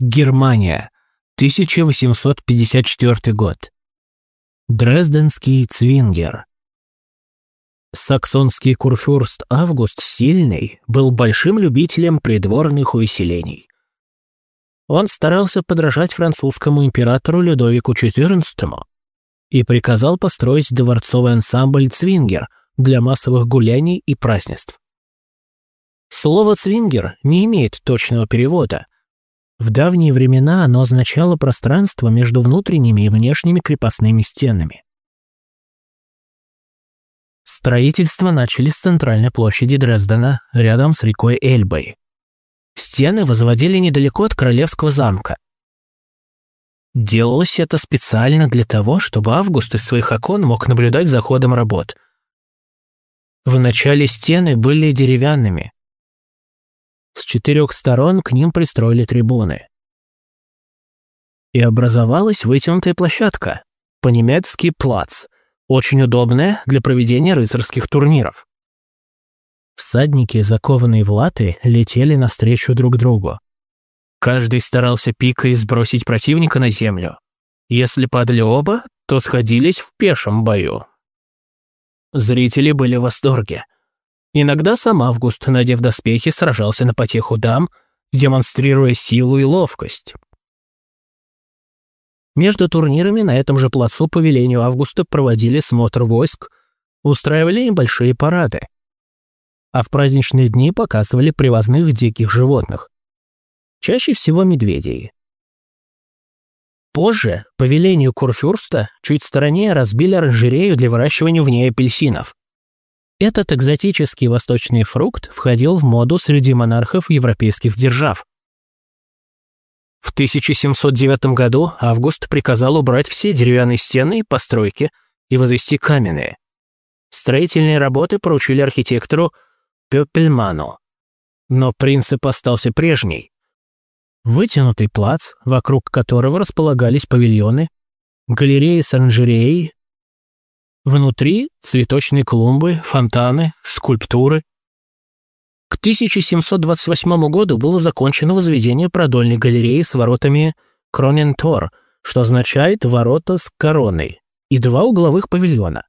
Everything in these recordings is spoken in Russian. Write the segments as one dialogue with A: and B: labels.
A: Германия. 1854 год. Дрезденский цвингер. Саксонский курфюрст Август Сильный был большим любителем придворных увеселений. Он старался подражать французскому императору Людовику XIV и приказал построить дворцовый ансамбль «Цвингер» для массовых гуляний и празднеств. Слово «цвингер» не имеет точного перевода – в давние времена оно означало пространство между внутренними и внешними крепостными стенами. Строительство начали с центральной площади Дрездена, рядом с рекой Эльбой. Стены возводили недалеко от королевского замка. Делалось это специально для того, чтобы Август из своих окон мог наблюдать за ходом работ. Вначале стены были деревянными, с четырех сторон к ним пристроили трибуны. И образовалась вытянутая площадка, по-немецки «плац», очень удобная для проведения рыцарских турниров. Всадники, закованные в латы, летели навстречу друг другу. Каждый старался пикой сбросить противника на землю. Если падали оба, то сходились в пешем бою. Зрители были в восторге – Иногда сам Август, надев доспехи, сражался на потеху дам, демонстрируя силу и ловкость. Между турнирами на этом же плацу по велению Августа проводили смотр войск, устраивали небольшие парады. А в праздничные дни показывали привозных диких животных. Чаще всего медведей. Позже, по велению Курфюрста, чуть в стороне разбили оранжерею для выращивания в ней апельсинов. Этот экзотический восточный фрукт входил в моду среди монархов европейских держав. В 1709 году Август приказал убрать все деревянные стены и постройки и возвести каменные. Строительные работы поручили архитектору Пёпельману. Но принцип остался прежний. Вытянутый плац, вокруг которого располагались павильоны, галереи с оранжереей, Внутри цветочные клумбы, фонтаны, скульптуры. К 1728 году было закончено возведение продольной галереи с воротами Кронентор, что означает «ворота с короной», и два угловых павильона.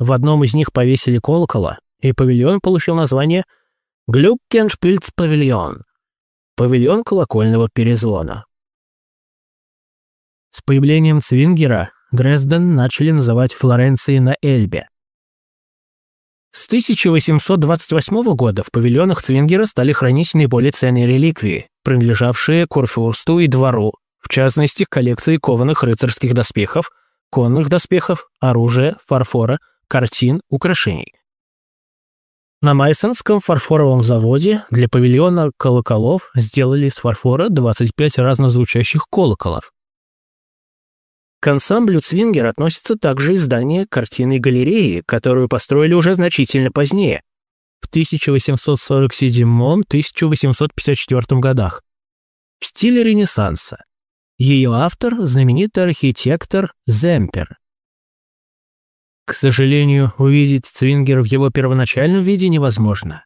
A: В одном из них повесили колокола, и павильон получил название Глюбкеншпильц-павильон – павильон колокольного перезвона. С появлением Цвингера Дрезден начали называть Флоренцией на Эльбе. С 1828 года в павильонах Цвингера стали хранить наиболее ценные реликвии, принадлежавшие Курфюрсту и двору, в частности, коллекции кованых рыцарских доспехов, конных доспехов, оружия, фарфора, картин, украшений. На Майсонском фарфоровом заводе для павильона колоколов сделали из фарфора 25 разнозвучащих колоколов. К ансамблю Цвингер относится также издание картины галереи, которую построили уже значительно позднее, в 1847-1854 годах, в стиле Ренессанса. Ее автор – знаменитый архитектор Земпер. К сожалению, увидеть Цвингер в его первоначальном виде невозможно.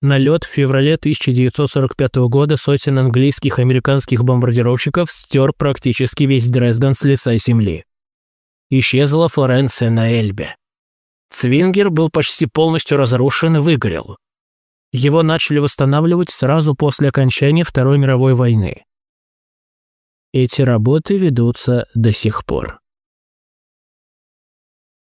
A: Налет в феврале 1945 года сотен английских и американских бомбардировщиков стер практически весь Дрезден с лица земли. Исчезла Флоренция на Эльбе. Цвингер был почти полностью разрушен и выгорел. Его начали восстанавливать сразу после окончания Второй мировой войны. Эти работы ведутся до сих пор.